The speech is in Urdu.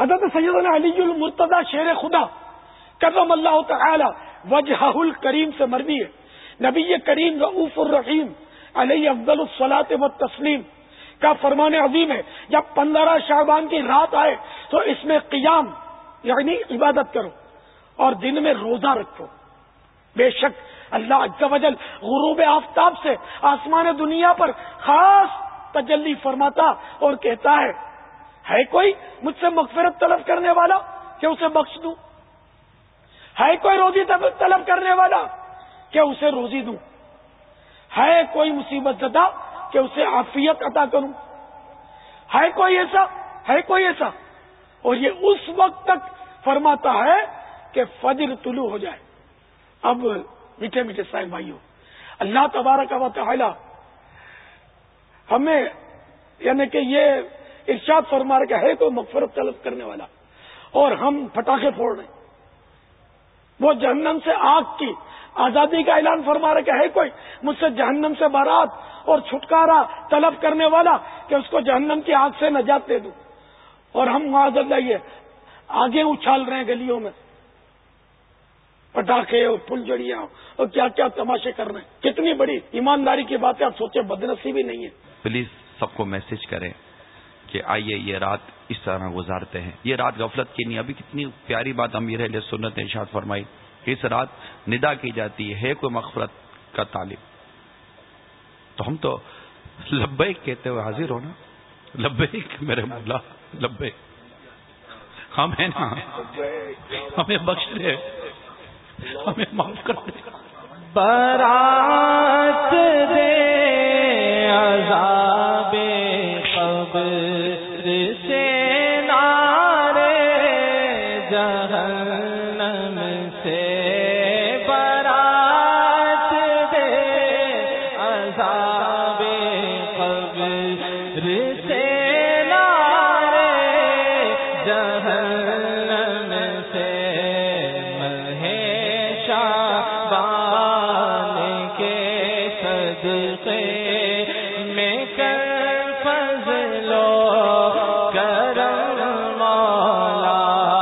حضرت سید علی المرتضی شیر خدا کرم اللہ تعالی وجہ الکریم سے مرضی ہے۔ نبی کریم رعف الرحیم علیہ افضل الصلاط و تسلیم کا فرمان عظیم ہے۔ جب پندرہ شعبان کی رات آئے تو اس میں قیام یعنی عبادت کرو اور دن میں روزہ رکھو۔ بے شک اللہ وجل غروب آفتاب سے آسمان دنیا پر خاص تجلی فرماتا اور کہتا ہے ہے کوئی مجھ سے مغفرت طلب کرنے والا کہ اسے بخش دوں؟ ہے کوئی روزی طلب کرنے والا کہ اسے روزی دوں؟ ہے کوئی مصیبت زدہ کہ اسے عافیت عطا کروں؟ ہے کوئی ایسا؟ ہے کوئی ایسا؟ اور یہ اس وقت تک فرماتا ہے کہ فجر طلوع ہو جائے۔ اب میٹھے میٹھے صاحب بھائیوں، اللہ تبارک و تعالی ہمیں یعنی کہ یہ ارشاد فرما رہا کہ ہے کوئی مغفرت طلب کرنے والا۔ اور ہم پٹاخے پھوڑ رہے ہیں۔ وہ جہنم سے آگ کی آزادی کا اعلان فرما رہا کہ ہے کوئی مجھ سے جہنم سے بارات اور چھٹکارا طلب کرنے والا کہ اس کو جہنم کی آگ سے نجات دے دوں۔ اور ہم معذ اللہ یہ آگے اچھال رہے ہیں گلیوں میں۔ پٹاخے اور پھل جڑیاں اور کیا کیا تماشے کر رہے ہیں۔ کتنی بڑی ایمانداری کی بات ہے، آپ سوچے بدنسی بھی نہیں ہے۔ پلیز سب کو میسج کریں۔ کہ آئیے یہ رات اس طرح گزارتے ہیں۔ یہ رات غفلت کی نہیں، ابھی کتنی پیاری بات امیر ہے سنت ارشاد فرمائی۔ اس رات ندا کی جاتی ہے کوئی مغفرت کا طالب؟ تو ہم تو لبیک کہتے ہوئے حاضر ہو نا لبیک میرے مولا، لبیک۔ ہم ہیں نا، ہمیں بخش دے ہمیں معاف کر دے برات سے نارے جہنم سے برات دے، عذاب قبر سے نارے جہنم سے مہیشہ بان کے صدقے